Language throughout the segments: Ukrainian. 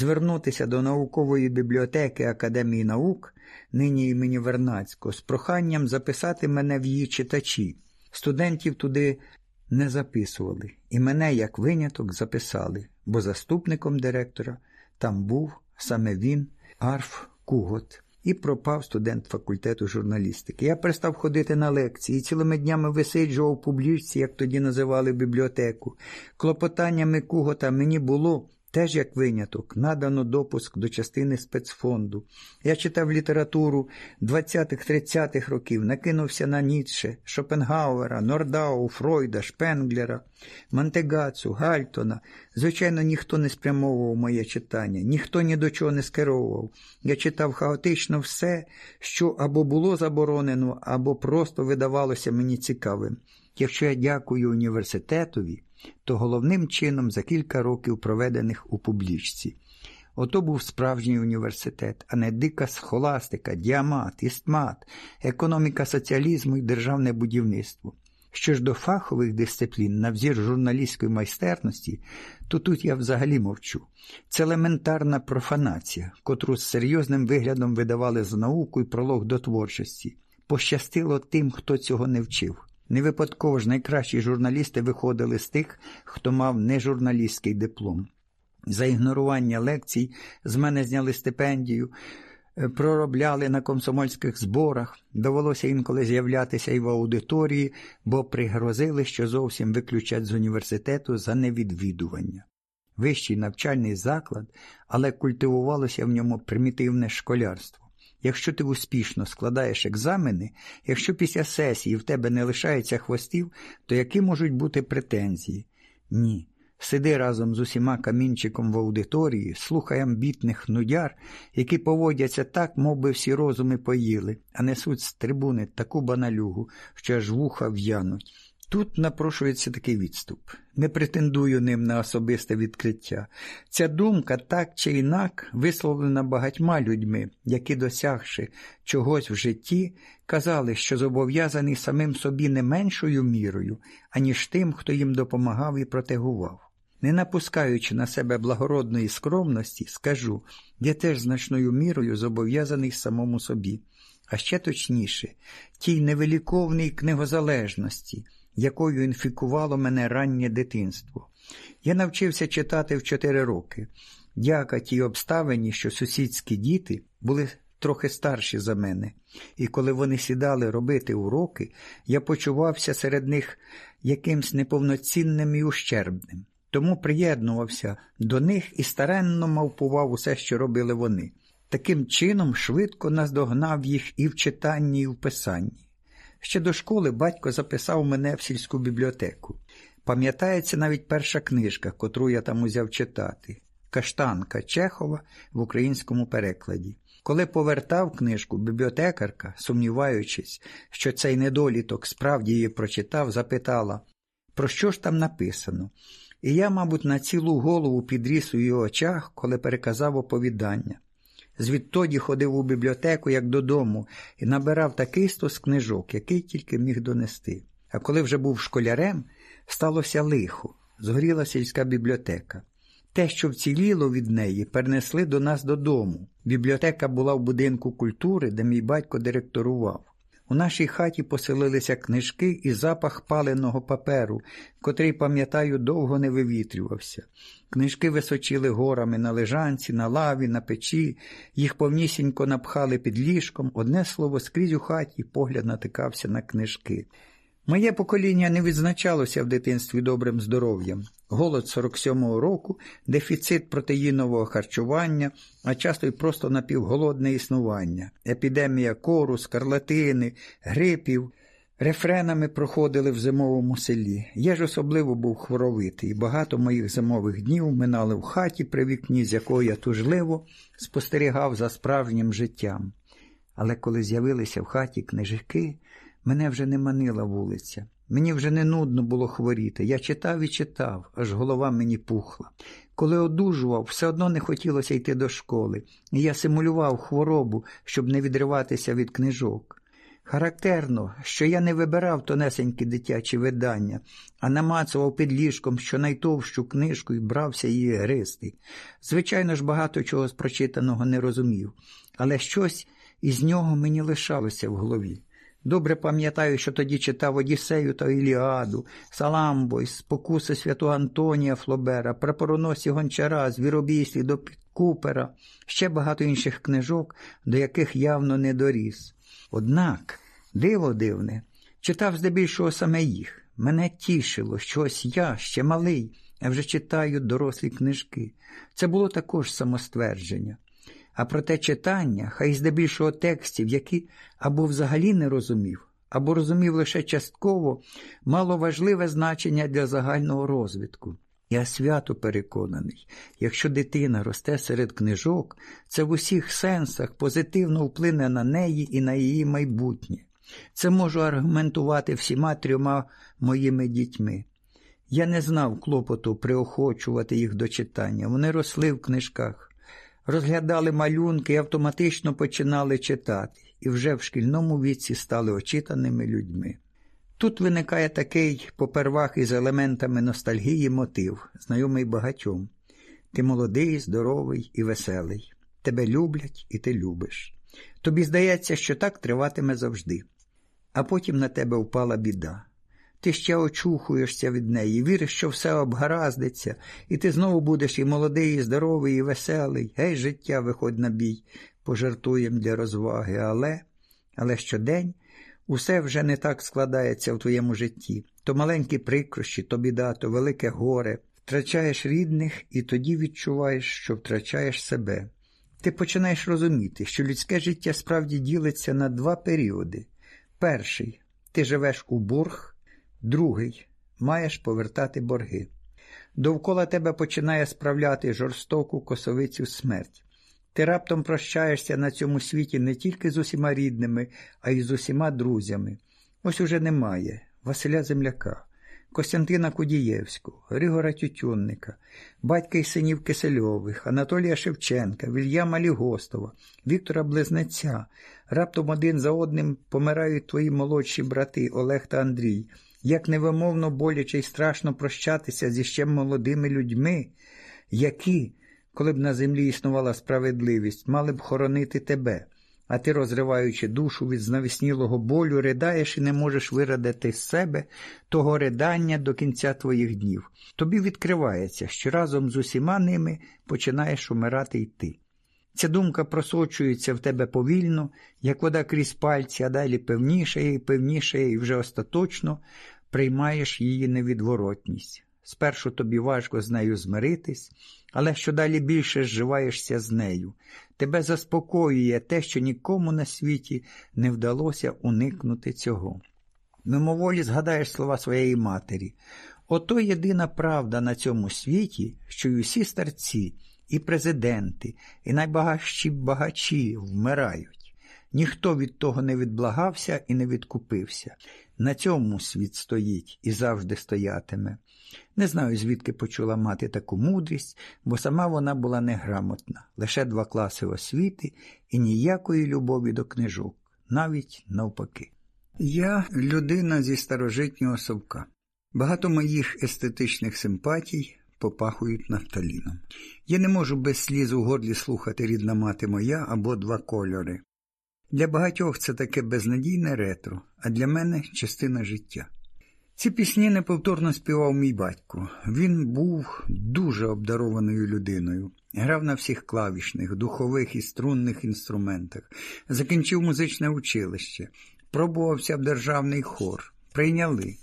звернутися до наукової бібліотеки Академії наук, нині імені Вернацького, з проханням записати мене в її читачі. Студентів туди не записували, і мене, як виняток, записали, бо заступником директора там був саме він, Арф Кугот. І пропав студент факультету журналістики. Я перестав ходити на лекції, і цілими днями висиджував публічці, як тоді називали бібліотеку. Клопотаннями Кугота мені було Теж як виняток, надано допуск до частини спецфонду. Я читав літературу 20-30-х років, накинувся на Ніцше, Шопенгауера, Нордау, Фройда, Шпенглера, Мантегацу, Гальтона. Звичайно, ніхто не спрямовував моє читання, ніхто ні до чого не скеровував. Я читав хаотично все, що або було заборонено, або просто видавалося мені цікавим. Якщо я дякую університетові, то головним чином за кілька років проведених у публічці. Ото був справжній університет, а не дика схоластика, діамат, істмат, економіка соціалізму і державне будівництво. Що ж до фахових дисциплін, на взір журналістської майстерності, то тут я взагалі мовчу. Це елементарна профанація, котру з серйозним виглядом видавали з науку і пролог до творчості. Пощастило тим, хто цього не вчив. Не випадково ж найкращі журналісти виходили з тих, хто мав нежурналістський диплом. За ігнорування лекцій з мене зняли стипендію, е, проробляли на комсомольських зборах, довелося інколи з'являтися і в аудиторії, бо пригрозили, що зовсім виключать з університету за невідвідування. Вищий навчальний заклад, але культивувалося в ньому примітивне школярство. Якщо ти успішно складаєш екзамени, якщо після сесії в тебе не лишається хвостів, то які можуть бути претензії? Ні. Сиди разом з усіма камінчиком в аудиторії, слухай амбітних нудяр, які поводяться так, мов би всі розуми поїли, а несуть з трибуни таку баналюгу, що аж вуха в'януть. Тут напрошується такий відступ. Не претендую ним на особисте відкриття. Ця думка так чи інак висловлена багатьма людьми, які, досягши чогось в житті, казали, що зобов'язаний самим собі не меншою мірою, аніж тим, хто їм допомагав і протегував. Не напускаючи на себе благородної скромності, скажу, я теж значною мірою зобов'язаний самому собі, а ще точніше, тій невеликовній книгозалежності якою інфікувало мене раннє дитинство. Я навчився читати в чотири роки. Дяка тій обставині, що сусідські діти були трохи старші за мене, і коли вони сідали робити уроки, я почувався серед них якимсь неповноцінним і ущербним. Тому приєднувався до них і старенно мавпував усе, що робили вони. Таким чином швидко наздогнав їх і в читанні, і в писанні. Ще до школи батько записав мене в сільську бібліотеку. Пам'ятається навіть перша книжка, котру я там узяв читати Каштанка Чехова в українському перекладі. Коли повертав книжку, бібліотекарка, сумніваючись, що цей недоліток справді її прочитав, запитала, про що ж там написано? І я, мабуть, на цілу голову підріс у її очах, коли переказав оповідання. Звідтоді ходив у бібліотеку, як додому, і набирав такий стос книжок, який тільки міг донести. А коли вже був школярем, сталося лихо, згоріла сільська бібліотека. Те, що вціліло від неї, перенесли до нас додому. Бібліотека була в будинку культури, де мій батько директорував. У нашій хаті поселилися книжки і запах паленого паперу, котрий, пам'ятаю, довго не вивітрювався. Книжки височили горами на лежанці, на лаві, на печі, їх повнісінько напхали під ліжком, одне слово скрізь у хаті погляд натикався на книжки. Моє покоління не відзначалося в дитинстві добрим здоров'ям. Голод 47-го року, дефіцит протеїнового харчування, а часто й просто напівголодне існування, епідемія кору, скарлатини, грипів. Рефренами проходили в зимовому селі. Я ж особливо був хворовитий, і багато моїх зимових днів минали в хаті при вікні, з якої я тужливо спостерігав за справжнім життям. Але коли з'явилися в хаті книжки, Мене вже не манила вулиця. Мені вже не нудно було хворіти. Я читав і читав, аж голова мені пухла. Коли одужував, все одно не хотілося йти до школи, і я симулював хворобу, щоб не відриватися від книжок. Характерно, що я не вибирав тонесенькі дитячі видання, а намацував під ліжком щонайтовщу книжку і брався її гристи. Звичайно ж, багато чого з прочитаного не розумів, але щось із нього мені лишалося в голові. Добре пам'ятаю, що тоді читав Одіссею та Іліаду, Саламбой, спокуси святого Антонія Флобера, прапороносі гончара, звіробійстві до Купера, ще багато інших книжок, до яких явно не доріс. Однак, диво дивне, читав здебільшого саме їх. Мене тішило, що ось я ще малий, а вже читаю дорослі книжки. Це було також самоствердження. А проте читання, хай здебільшого текстів, які або взагалі не розумів, або розумів лише частково, мало важливе значення для загального розвитку. Я свято переконаний, якщо дитина росте серед книжок, це в усіх сенсах позитивно вплине на неї і на її майбутнє. Це можу аргументувати всіма трьома моїми дітьми. Я не знав клопоту приохочувати їх до читання, вони росли в книжках, розглядали малюнки і автоматично починали читати, і вже в шкільному віці стали очитаними людьми. Тут виникає такий попервах із елементами ностальгії мотив, знайомий багатьом. Ти молодий, здоровий і веселий. Тебе люблять і ти любиш. Тобі здається, що так триватиме завжди. А потім на тебе впала біда. Ти ще очухуєшся від неї, віриш, що все обгараздиться, і ти знову будеш і молодий, і здоровий, і веселий. Гей, життя, виходь на бій, пожартуєм для розваги. Але, але щодень Усе вже не так складається в твоєму житті. То маленькі прикрощі, то біда, то велике горе. Втрачаєш рідних і тоді відчуваєш, що втрачаєш себе. Ти починаєш розуміти, що людське життя справді ділиться на два періоди. Перший ти живеш у борг, другий маєш повертати борги. Довкола тебе починає справляти жорстоку косовицю смерть. Ти раптом прощаєшся на цьому світі не тільки з усіма рідними, а й з усіма друзями. Ось уже немає Василя Земляка, Костянтина Кудієвського, Григора Тютюнника, батька й синів Кисельових, Анатолія Шевченка, Вільяма Лігостова, Віктора Близнеця. Раптом один за одним помирають твої молодші брати Олег та Андрій. Як невимовно боляче й страшно прощатися зі ще молодими людьми, які коли б на землі існувала справедливість, мали б хоронити тебе, а ти, розриваючи душу від знавіснілого болю, ридаєш і не можеш вирадити з себе того ридання до кінця твоїх днів. Тобі відкривається, що разом з усіма ними починаєш умирати й ти. Ця думка просочується в тебе повільно, як вода крізь пальці, а далі певнішає і певнішає, і вже остаточно приймаєш її невідворотність. Спершу тобі важко з нею змиритись, але що далі більше зживаєшся з нею. Тебе заспокоює те, що нікому на світі не вдалося уникнути цього. Мимоволі згадаєш слова своєї матері. Ото єдина правда на цьому світі, що й усі старці, і президенти, і найбагатші багачі вмирають. Ніхто від того не відблагався і не відкупився. На цьому світ стоїть і завжди стоятиме. Не знаю, звідки почула мати таку мудрість, бо сама вона була неграмотна, лише два класи освіти і ніякої любові до книжок, навіть навпаки. Я людина зі старожитнього совка. Багато моїх естетичних симпатій попахують нафталіном. Я не можу без сліз у горлі слухати рідна мати моя або два кольори. Для багатьох це таке безнадійне ретро, а для мене частина життя. Ці пісні неповторно співав мій батько. Він був дуже обдарованою людиною, грав на всіх клавішних, духових і струнних інструментах, закінчив музичне училище, пробувався в державний хор, прийняли.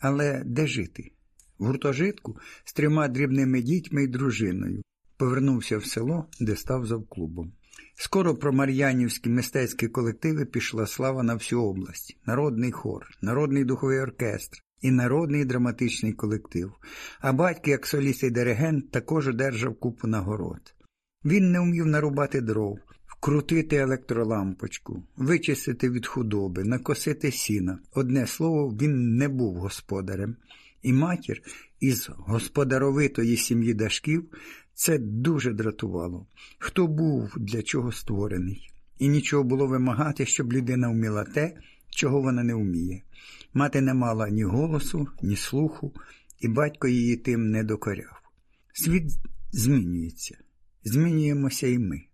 Але де жити? В гуртожитку з трьома дрібними дітьми і дружиною. Повернувся в село, де став завклубом. Скоро про мар'янівські мистецькі колективи пішла слава на всю область, народний хор, народний духовий оркестр і народний драматичний колектив, а батько, як соліст і диригент, також одержав купу нагород. Він не вмів нарубати дров, вкрутити електролампочку, вичистити від худоби, накосити сіна. Одне слово, він не був господарем. І матір із господаровитої сім'ї дашків це дуже дратувало. Хто був для чого створений? І нічого було вимагати, щоб людина вміла те, чого вона не вміє. Мати не мала ні голосу, ні слуху, і батько її тим не докоряв. Світ змінюється, змінюємося і ми.